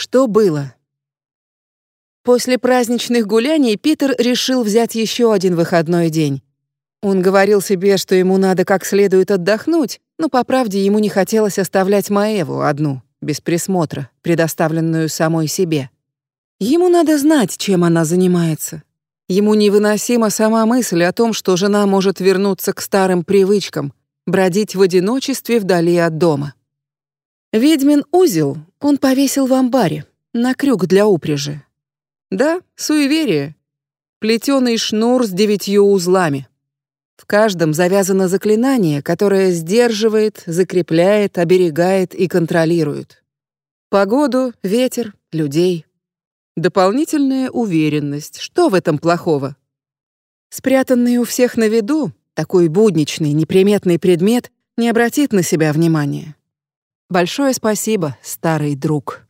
Что было? После праздничных гуляний Питер решил взять еще один выходной день. Он говорил себе, что ему надо как следует отдохнуть, но по правде ему не хотелось оставлять Маеву одну, без присмотра, предоставленную самой себе. Ему надо знать, чем она занимается. Ему невыносима сама мысль о том, что жена может вернуться к старым привычкам, бродить в одиночестве вдали от дома. Ведьмин узел он повесил в амбаре, на крюк для упряжи. Да, суеверие. Плетеный шнур с девятью узлами. В каждом завязано заклинание, которое сдерживает, закрепляет, оберегает и контролирует. Погоду, ветер, людей. Дополнительная уверенность. Что в этом плохого? Спрятанный у всех на виду, такой будничный, неприметный предмет не обратит на себя внимания. Большое спасибо, старый друг.